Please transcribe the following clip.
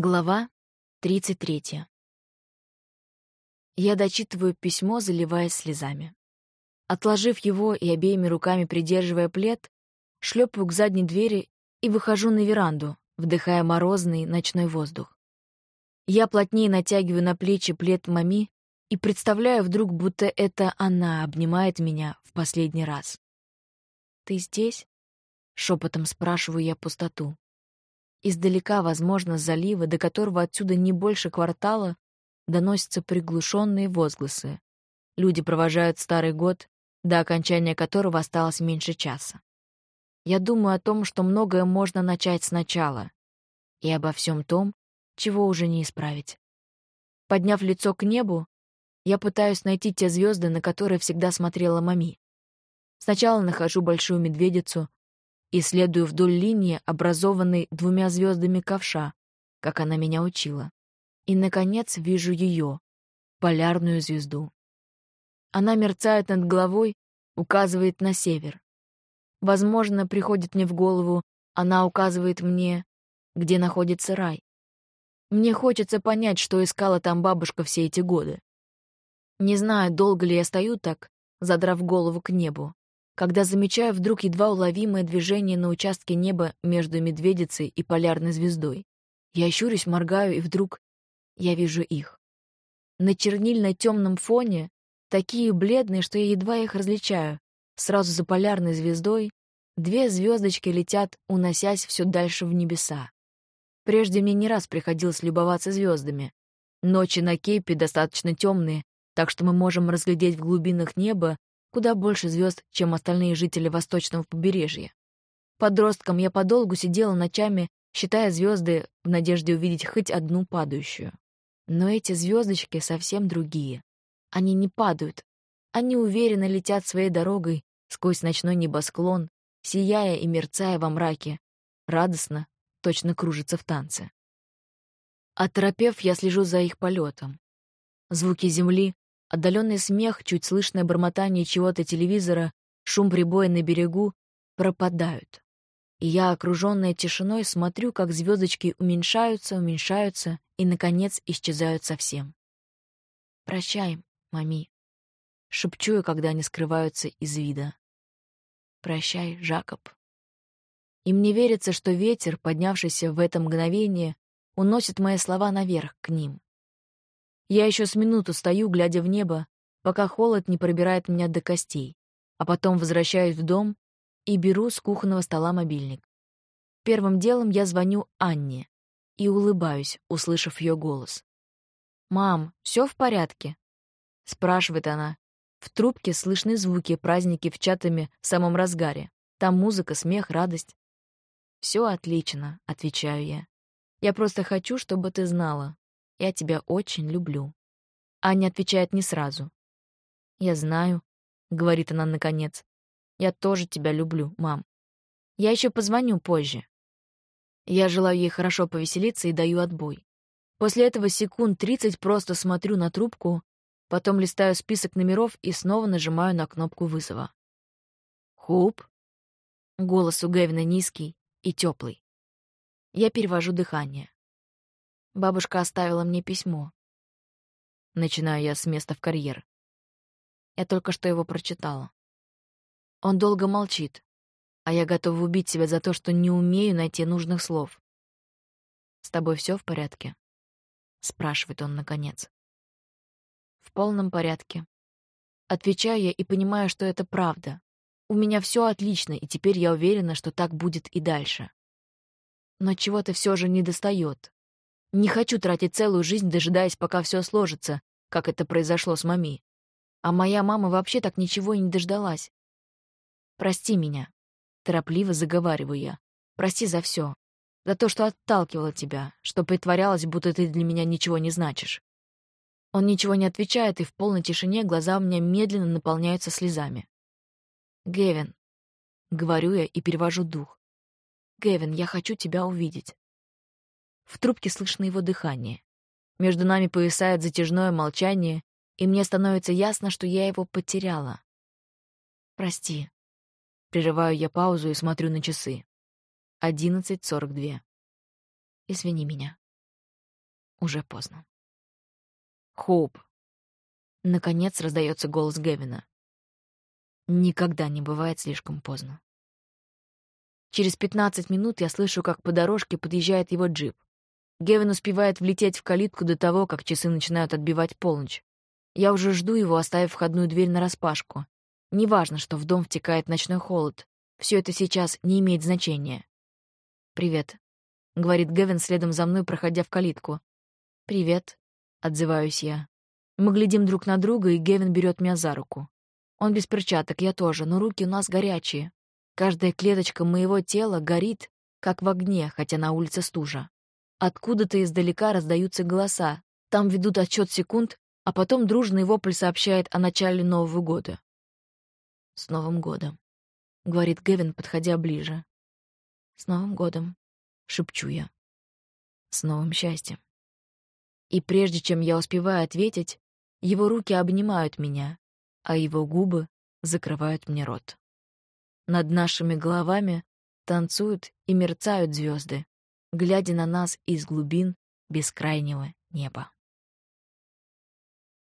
Глава 33. Я дочитываю письмо, заливаясь слезами. Отложив его и обеими руками придерживая плед, шлепаю к задней двери и выхожу на веранду, вдыхая морозный ночной воздух. Я плотнее натягиваю на плечи плед мами и представляю вдруг, будто это она обнимает меня в последний раз. «Ты здесь?» — шепотом спрашиваю я пустоту. Издалека, возможно, с залива, до которого отсюда не больше квартала, доносятся приглушенные возгласы. Люди провожают старый год, до окончания которого осталось меньше часа. Я думаю о том, что многое можно начать сначала, и обо всем том, чего уже не исправить. Подняв лицо к небу, я пытаюсь найти те звезды, на которые всегда смотрела Мами. Сначала нахожу большую медведицу, и следую вдоль линии, образованной двумя звездами ковша, как она меня учила. И, наконец, вижу ее, полярную звезду. Она мерцает над головой, указывает на север. Возможно, приходит мне в голову, она указывает мне, где находится рай. Мне хочется понять, что искала там бабушка все эти годы. Не знаю, долго ли я стою так, задрав голову к небу, когда замечаю вдруг едва уловимое движение на участке неба между медведицей и полярной звездой. Я щурюсь, моргаю, и вдруг я вижу их. На чернильно-темном фоне, такие бледные, что я едва их различаю, сразу за полярной звездой, две звездочки летят, уносясь все дальше в небеса. Прежде мне не раз приходилось любоваться звездами. Ночи на Кейпе достаточно темные, так что мы можем разглядеть в глубинах неба куда больше звезд, чем остальные жители восточного побережья. Подростком я подолгу сидела ночами, считая звезды в надежде увидеть хоть одну падающую. Но эти звездочки совсем другие. Они не падают. Они уверенно летят своей дорогой сквозь ночной небосклон, сияя и мерцая во мраке. Радостно, точно кружится в танце. Оторопев, я слежу за их полетом. Звуки земли Отдаленный смех, чуть слышное бормотание чего-то телевизора, шум прибоя на берегу пропадают. И я, окруженная тишиной, смотрю, как звездочки уменьшаются, уменьшаются и, наконец, исчезают совсем. «Прощай, мами», — шепчу я, когда они скрываются из вида. «Прощай, Жакоб». И мне верится, что ветер, поднявшийся в это мгновение, уносит мои слова наверх, к ним. Я еще с минуту стою, глядя в небо, пока холод не пробирает меня до костей, а потом возвращаюсь в дом и беру с кухонного стола мобильник. Первым делом я звоню Анне и улыбаюсь, услышав ее голос. «Мам, все в порядке?» — спрашивает она. В трубке слышны звуки, праздники в чатами в самом разгаре. Там музыка, смех, радость. «Все отлично», — отвечаю я. «Я просто хочу, чтобы ты знала. Я тебя очень люблю». Аня отвечает не сразу. «Я знаю», — говорит она наконец. «Я тоже тебя люблю, мам. Я еще позвоню позже». Я желаю ей хорошо повеселиться и даю отбой. После этого секунд тридцать просто смотрю на трубку, потом листаю список номеров и снова нажимаю на кнопку вызова. «Хуп?» Голос у Гэвина низкий и теплый. Я перевожу дыхание. Бабушка оставила мне письмо. Начинаю я с места в карьер. Я только что его прочитала. Он долго молчит, а я готова убить себя за то, что не умею найти нужных слов. «С тобой все в порядке?» — спрашивает он наконец. «В полном порядке». Отвечаю я и понимаю, что это правда. У меня все отлично, и теперь я уверена, что так будет и дальше. Но чего-то все же недостает. Не хочу тратить целую жизнь, дожидаясь, пока все сложится, как это произошло с мами. А моя мама вообще так ничего и не дождалась. Прости меня. Торопливо заговариваю я. Прости за все. За то, что отталкивала тебя, что притворялась, будто ты для меня ничего не значишь. Он ничего не отвечает, и в полной тишине глаза у меня медленно наполняются слезами. «Гевин», — говорю я и перевожу дух. «Гевин, я хочу тебя увидеть». В трубке слышно его дыхание. Между нами повисает затяжное молчание, и мне становится ясно, что я его потеряла. «Прости». Прерываю я паузу и смотрю на часы. 11.42. Извини меня. уже поздно. Хоуп. Наконец раздается голос Гевина. Никогда не бывает слишком поздно. Через 15 минут я слышу, как по дорожке подъезжает его джип. Гевин успевает влететь в калитку до того, как часы начинают отбивать полночь. Я уже жду его, оставив входную дверь нараспашку. Неважно, что в дом втекает ночной холод. Все это сейчас не имеет значения. «Привет», — говорит Гевин следом за мной, проходя в калитку. «Привет», — отзываюсь я. Мы глядим друг на друга, и Гевин берет меня за руку. Он без перчаток, я тоже, но руки у нас горячие. Каждая клеточка моего тела горит, как в огне, хотя на улице стужа. Откуда-то издалека раздаются голоса. Там ведут отсчет секунд, а потом дружный вопль сообщает о начале Нового года. «С Новым годом», — говорит Гевин, подходя ближе. «С Новым годом», — шепчу я. «С новым счастьем». И прежде чем я успеваю ответить, его руки обнимают меня, а его губы закрывают мне рот. Над нашими головами танцуют и мерцают звезды, глядя на нас из глубин бескрайнего неба.